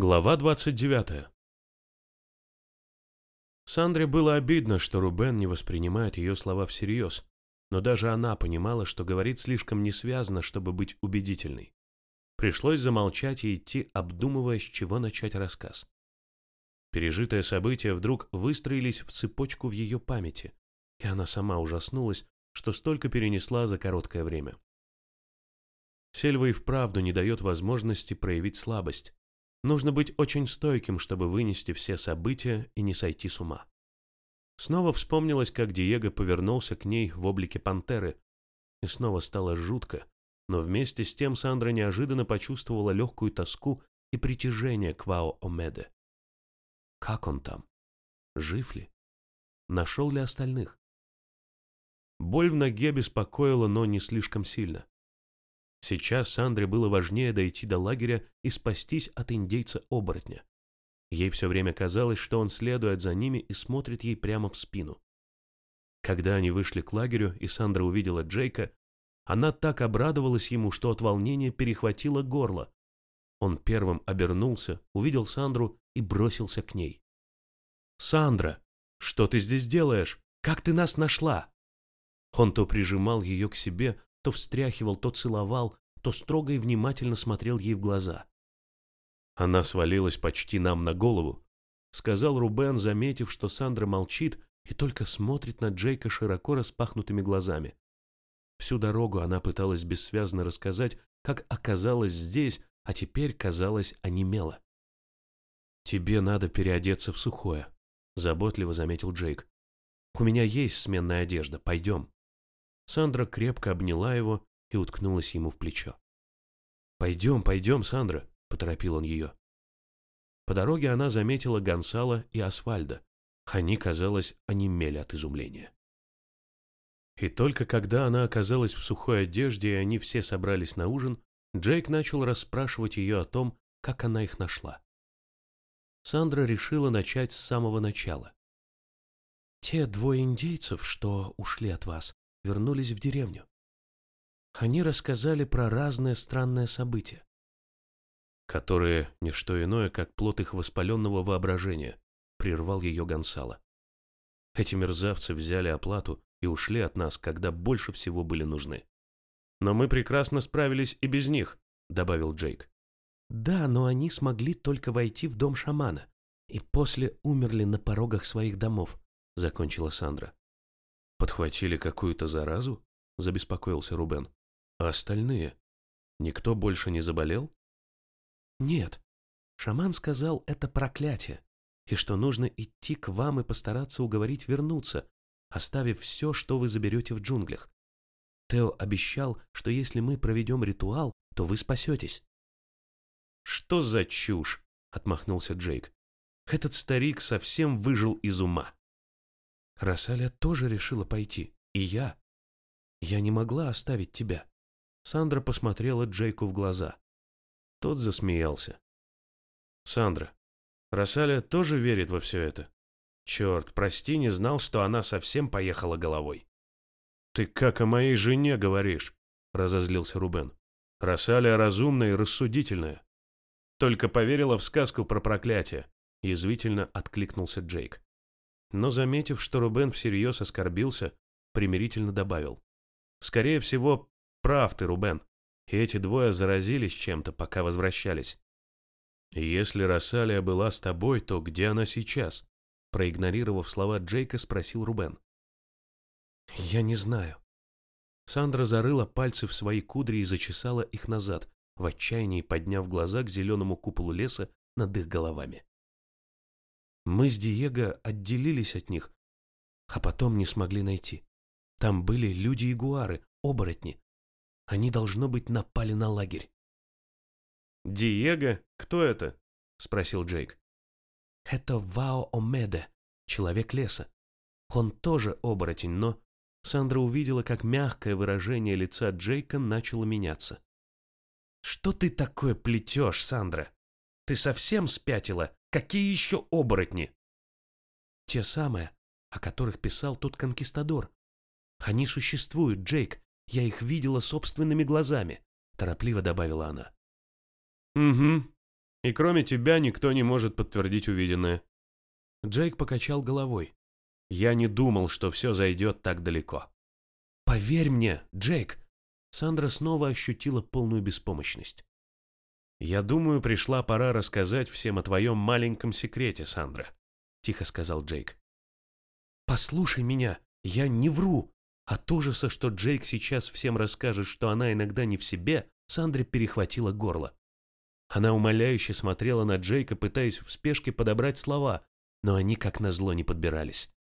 Глава 29. Сандре было обидно, что Рубен не воспринимает ее слова всерьез, но даже она понимала, что говорит слишком несвязно, чтобы быть убедительной. Пришлось замолчать и идти, обдумывая, с чего начать рассказ. Пережитые события вдруг выстроились в цепочку в ее памяти, и она сама ужаснулась, что столько перенесла за короткое время. Сельва и вправду не дает возможности проявить слабость, Нужно быть очень стойким, чтобы вынести все события и не сойти с ума. Снова вспомнилось, как Диего повернулся к ней в облике пантеры, и снова стало жутко, но вместе с тем Сандра неожиданно почувствовала легкую тоску и притяжение к Вао Омеде. Как он там? Жив ли? Нашел ли остальных? Боль в ноге беспокоила, но не слишком сильно. Сейчас Сандре было важнее дойти до лагеря и спастись от индейца-оборотня. Ей все время казалось, что он следует за ними и смотрит ей прямо в спину. Когда они вышли к лагерю, и Сандра увидела Джейка, она так обрадовалась ему, что от волнения перехватило горло. Он первым обернулся, увидел Сандру и бросился к ней. «Сандра, что ты здесь делаешь? Как ты нас нашла?» Он то прижимал ее к себе, то встряхивал, то целовал, то строго и внимательно смотрел ей в глаза. Она свалилась почти нам на голову, сказал Рубен, заметив, что Сандра молчит и только смотрит на Джейка широко распахнутыми глазами. Всю дорогу она пыталась бессвязно рассказать, как оказалась здесь, а теперь, казалось, онемела. «Тебе надо переодеться в сухое», — заботливо заметил Джейк. «У меня есть сменная одежда, пойдем». Сандра крепко обняла его и уткнулась ему в плечо. «Пойдем, пойдем, Сандра», — поторопил он ее. По дороге она заметила Гонсала и Асфальда. Они, казалось, онемели от изумления. И только когда она оказалась в сухой одежде, и они все собрались на ужин, Джейк начал расспрашивать ее о том, как она их нашла. Сандра решила начать с самого начала. «Те двое индейцев, что ушли от вас, вернулись в деревню. Они рассказали про разные странные события. Которые не что иное, как плод их воспаленного воображения, прервал ее Гонсало. Эти мерзавцы взяли оплату и ушли от нас, когда больше всего были нужны. Но мы прекрасно справились и без них, добавил Джейк. Да, но они смогли только войти в дом шамана и после умерли на порогах своих домов, закончила Сандра. Подхватили какую-то заразу? Забеспокоился Рубен. А остальные? Никто больше не заболел? Нет. Шаман сказал, это проклятие, и что нужно идти к вам и постараться уговорить вернуться, оставив все, что вы заберете в джунглях. Тео обещал, что если мы проведем ритуал, то вы спасетесь. «Что за чушь?» — отмахнулся Джейк. «Этот старик совсем выжил из ума». Рассаля тоже решила пойти. И я. Я не могла оставить тебя. Сандра посмотрела Джейку в глаза. Тот засмеялся. Сандра, Рассаля тоже верит во все это? Черт, прости, не знал, что она совсем поехала головой. Ты как о моей жене говоришь, разозлился Рубен. Рассаля разумная и рассудительная. Только поверила в сказку про проклятие, язвительно откликнулся Джейк но, заметив, что Рубен всерьез оскорбился, примирительно добавил. «Скорее всего, прав ты, Рубен, и эти двое заразились чем-то, пока возвращались. Если Рассалия была с тобой, то где она сейчас?» Проигнорировав слова Джейка, спросил Рубен. «Я не знаю». Сандра зарыла пальцы в свои кудри и зачесала их назад, в отчаянии подняв глаза к зеленому куполу леса над их головами. Мы с Диего отделились от них, а потом не смогли найти. Там были люди-ягуары, оборотни. Они, должно быть, напали на лагерь. «Диего? Кто это?» — спросил Джейк. «Это Вао Омеде, человек леса. Он тоже оборотень, но...» Сандра увидела, как мягкое выражение лица Джейка начало меняться. «Что ты такое плетешь, Сандра? Ты совсем спятила? Какие еще оборотни? Те самые, о которых писал тот конкистадор. Они существуют, Джейк. Я их видела собственными глазами, торопливо добавила она. Угу. И кроме тебя никто не может подтвердить увиденное. Джейк покачал головой. Я не думал, что все зайдет так далеко. Поверь мне, Джейк. Сандра снова ощутила полную беспомощность. «Я думаю, пришла пора рассказать всем о твоем маленьком секрете, Сандра», — тихо сказал Джейк. «Послушай меня, я не вру». От ужаса, что Джейк сейчас всем расскажет, что она иногда не в себе, Сандре перехватила горло. Она умоляюще смотрела на Джейка, пытаясь в спешке подобрать слова, но они как назло не подбирались.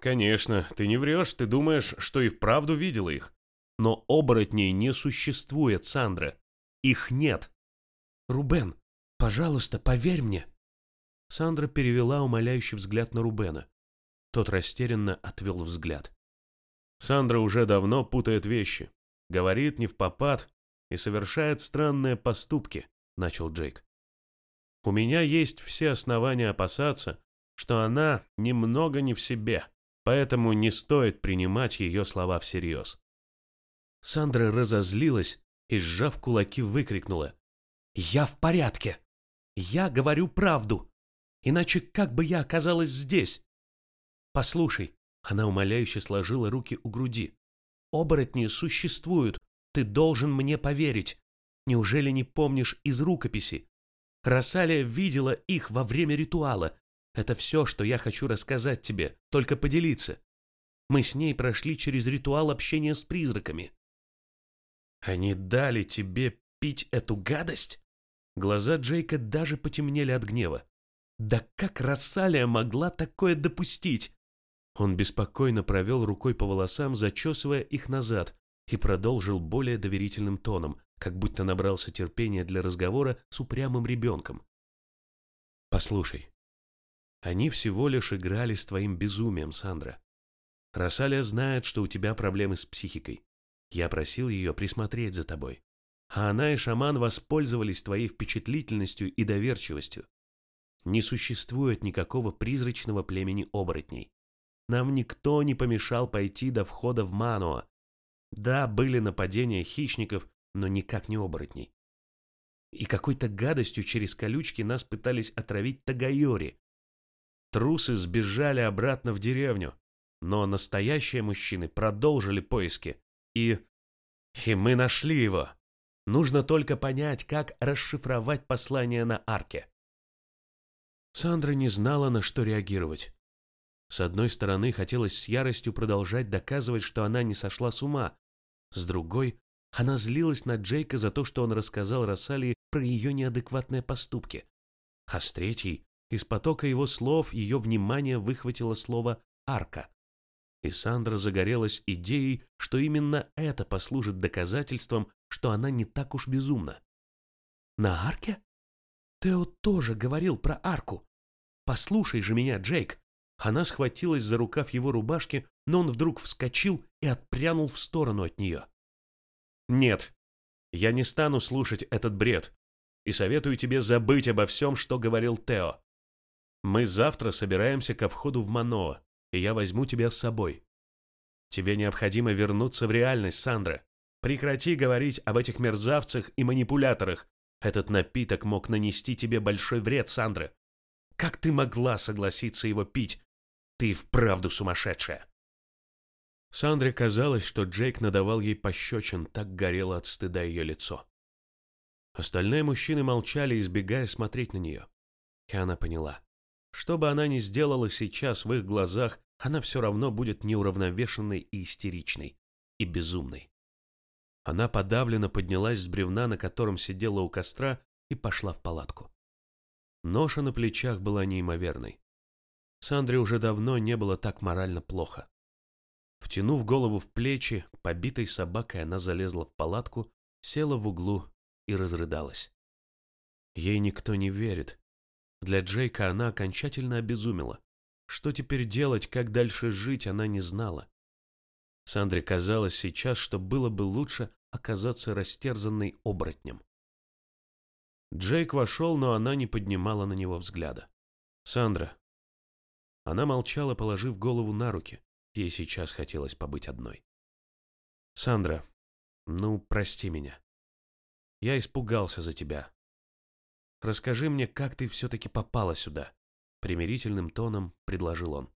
«Конечно, ты не врешь, ты думаешь, что и вправду видела их. Но оборотней не существует, Сандра. Их нет. Рубен, пожалуйста, поверь мне. Сандра перевела умоляющий взгляд на Рубена. Тот растерянно отвел взгляд. Сандра уже давно путает вещи, говорит не в попад и совершает странные поступки, начал Джейк. У меня есть все основания опасаться, что она немного не в себе, поэтому не стоит принимать ее слова всерьез. Сандра разозлилась и, сжав кулаки, выкрикнула. «Я в порядке! Я говорю правду! Иначе как бы я оказалась здесь?» «Послушай», — она умоляюще сложила руки у груди. «Оборотни существуют, ты должен мне поверить. Неужели не помнишь из рукописи? Рассалия видела их во время ритуала. Это все, что я хочу рассказать тебе, только поделиться. Мы с ней прошли через ритуал общения с призраками». «Они дали тебе пить эту гадость?» Глаза Джейка даже потемнели от гнева. Да как Рассалия могла такое допустить? Он беспокойно провел рукой по волосам, зачесывая их назад, и продолжил более доверительным тоном, как будто набрался терпения для разговора с упрямым ребенком. «Послушай, они всего лишь играли с твоим безумием, Сандра. Рассалия знает, что у тебя проблемы с психикой. Я просил ее присмотреть за тобой а она и шаман воспользовались твоей впечатлительностью и доверчивостью. Не существует никакого призрачного племени оборотней. Нам никто не помешал пойти до входа в Мануа. Да, были нападения хищников, но никак не оборотней. И какой-то гадостью через колючки нас пытались отравить Тагайори. Трусы сбежали обратно в деревню, но настоящие мужчины продолжили поиски. И... И мы нашли его. Нужно только понять, как расшифровать послание на арке. Сандра не знала, на что реагировать. С одной стороны, хотелось с яростью продолжать доказывать, что она не сошла с ума. С другой, она злилась на Джейка за то, что он рассказал Рассалии про ее неадекватные поступки. А с третьей, из потока его слов, ее внимание выхватило слово «арка». И Сандра загорелась идеей, что именно это послужит доказательством, что она не так уж безумна. На арке? Тео тоже говорил про арку. Послушай же меня, Джейк. Она схватилась за рукав его рубашки, но он вдруг вскочил и отпрянул в сторону от нее. Нет, я не стану слушать этот бред и советую тебе забыть обо всем, что говорил Тео. Мы завтра собираемся ко входу в Маноа и я возьму тебя с собой. Тебе необходимо вернуться в реальность, Сандра. Прекрати говорить об этих мерзавцах и манипуляторах. Этот напиток мог нанести тебе большой вред, Сандра. Как ты могла согласиться его пить? Ты вправду сумасшедшая. Сандре казалось, что Джейк надавал ей пощечин, так горело от стыда ее лицо. Остальные мужчины молчали, избегая смотреть на нее. И она поняла. Что бы она ни сделала сейчас в их глазах, она все равно будет неуравновешенной и истеричной, и безумной. Она подавленно поднялась с бревна, на котором сидела у костра, и пошла в палатку. Ноша на плечах была неимоверной. Сандре уже давно не было так морально плохо. Втянув голову в плечи, побитой собакой она залезла в палатку, села в углу и разрыдалась. Ей никто не верит. Для Джейка она окончательно обезумела. Что теперь делать, как дальше жить, она не знала. Сандре казалось сейчас, что было бы лучше оказаться растерзанной оборотнем. Джейк вошел, но она не поднимала на него взгляда. «Сандра». Она молчала, положив голову на руки. Ей сейчас хотелось побыть одной. «Сандра, ну, прости меня. Я испугался за тебя. расскажи мне, как ты все-таки попала сюда?» Примирительным тоном предложил он.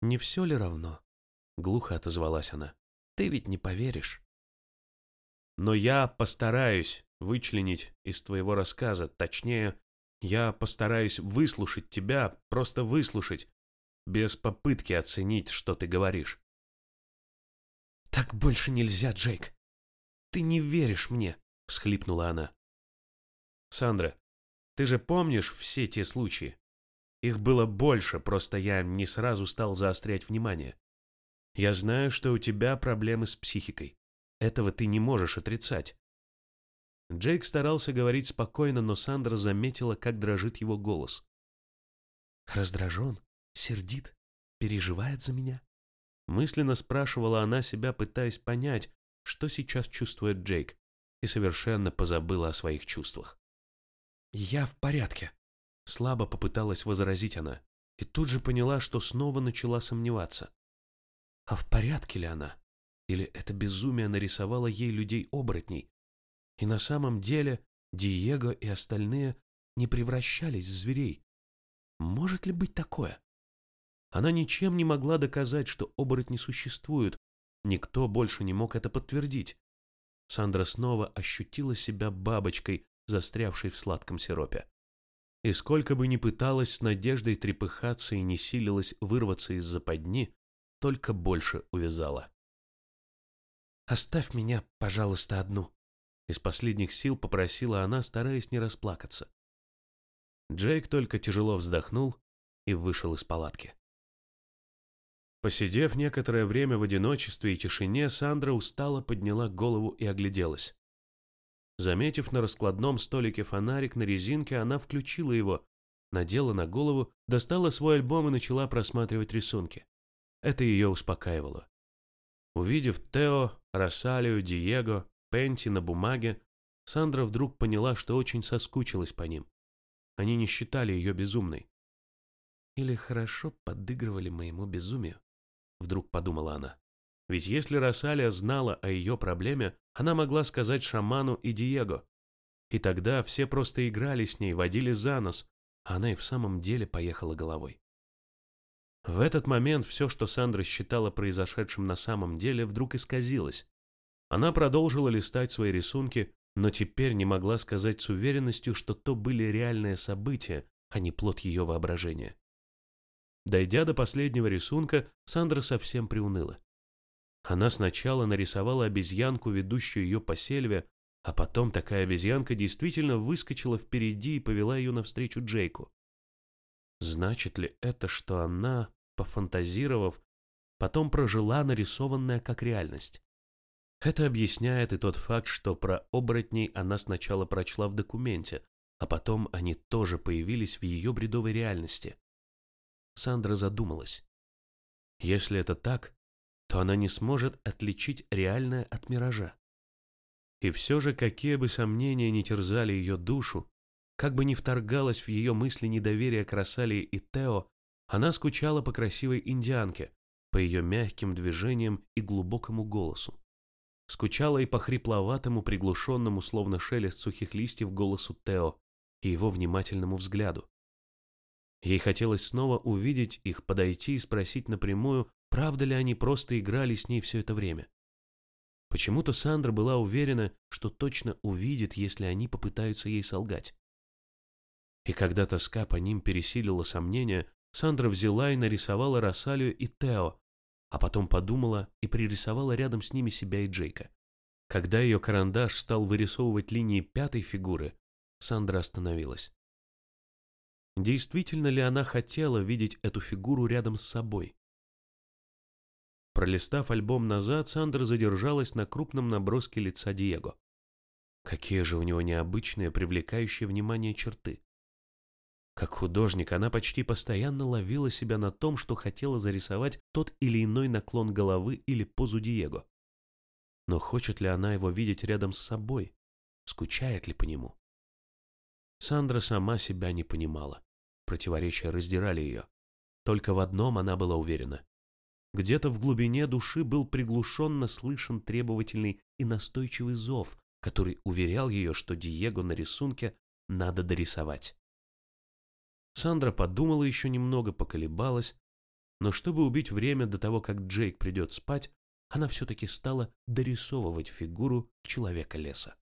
«Не все ли равно?» — глухо отозвалась она. «Ты ведь не поверишь». «Но я постараюсь вычленить из твоего рассказа, точнее, я постараюсь выслушать тебя, просто выслушать, без попытки оценить, что ты говоришь». «Так больше нельзя, Джейк. Ты не веришь мне», — всхлипнула она. «Сандра, ты же помнишь все те случаи? Их было больше, просто я не сразу стал заострять внимание. Я знаю, что у тебя проблемы с психикой. Этого ты не можешь отрицать. Джейк старался говорить спокойно, но Сандра заметила, как дрожит его голос. «Раздражен? Сердит? Переживает за меня?» Мысленно спрашивала она себя, пытаясь понять, что сейчас чувствует Джейк, и совершенно позабыла о своих чувствах. «Я в порядке», — слабо попыталась возразить она, и тут же поняла, что снова начала сомневаться. А в порядке ли она? Или это безумие нарисовало ей людей-оборотней, и на самом деле Диего и остальные не превращались в зверей. Может ли быть такое? Она ничем не могла доказать, что оборотни существуют. Никто больше не мог это подтвердить. Сандра снова ощутила себя бабочкой, застрявшей в сладком сиропе. И сколько бы ни пыталась с надеждой трепыхаться и не силилась вырваться из западни, только больше увязала. «Оставь меня, пожалуйста, одну», из последних сил попросила она, стараясь не расплакаться. Джейк только тяжело вздохнул и вышел из палатки. Посидев некоторое время в одиночестве и тишине, Сандра устало подняла голову и огляделась. Заметив на раскладном столике фонарик на резинке, она включила его, надела на голову, достала свой альбом и начала просматривать рисунки. Это ее успокаивало. Увидев Тео, Росалию, Диего, Пенти на бумаге, Сандра вдруг поняла, что очень соскучилась по ним. Они не считали ее безумной. «Или хорошо подыгрывали моему безумию», — вдруг подумала она. Ведь если Росалия знала о ее проблеме, она могла сказать шаману и Диего. И тогда все просто играли с ней, водили за нос, а она и в самом деле поехала головой. В этот момент все, что Сандра считала произошедшим на самом деле, вдруг исказилось. Она продолжила листать свои рисунки, но теперь не могла сказать с уверенностью, что то были реальные события, а не плод ее воображения. Дойдя до последнего рисунка, Сандра совсем приуныла. Она сначала нарисовала обезьянку, ведущую ее по сельве, а потом такая обезьянка действительно выскочила впереди и повела ее навстречу Джейку. Значит ли это, что она, пофантазировав, потом прожила нарисованное как реальность? Это объясняет и тот факт, что про оборотней она сначала прочла в документе, а потом они тоже появились в ее бредовой реальности. Сандра задумалась. Если это так, то она не сможет отличить реальное от миража. И все же, какие бы сомнения ни терзали ее душу, как бы ни вторгалось в ее мысли недоверие к Рассалии и Тео, она скучала по красивой индианке, по ее мягким движениям и глубокому голосу скучала и по хрипловатому, приглушенному, словно шелест сухих листьев, голосу Тео и его внимательному взгляду. Ей хотелось снова увидеть их, подойти и спросить напрямую, правда ли они просто играли с ней все это время. Почему-то Сандра была уверена, что точно увидит, если они попытаются ей солгать. И когда тоска по ним пересилила сомнения, Сандра взяла и нарисовала Росалию и Тео, а потом подумала и пририсовала рядом с ними себя и Джейка. Когда ее карандаш стал вырисовывать линии пятой фигуры, Сандра остановилась. Действительно ли она хотела видеть эту фигуру рядом с собой? Пролистав альбом назад, Сандра задержалась на крупном наброске лица Диего. Какие же у него необычные, привлекающие внимание черты. Как художник она почти постоянно ловила себя на том, что хотела зарисовать тот или иной наклон головы или позу Диего. Но хочет ли она его видеть рядом с собой? Скучает ли по нему? Сандра сама себя не понимала. Противоречия раздирали ее. Только в одном она была уверена. Где-то в глубине души был приглушенно слышен требовательный и настойчивый зов, который уверял ее, что Диего на рисунке надо дорисовать. Сандра подумала еще немного, поколебалась, но чтобы убить время до того, как Джейк придет спать, она все-таки стала дорисовывать фигуру человека-леса.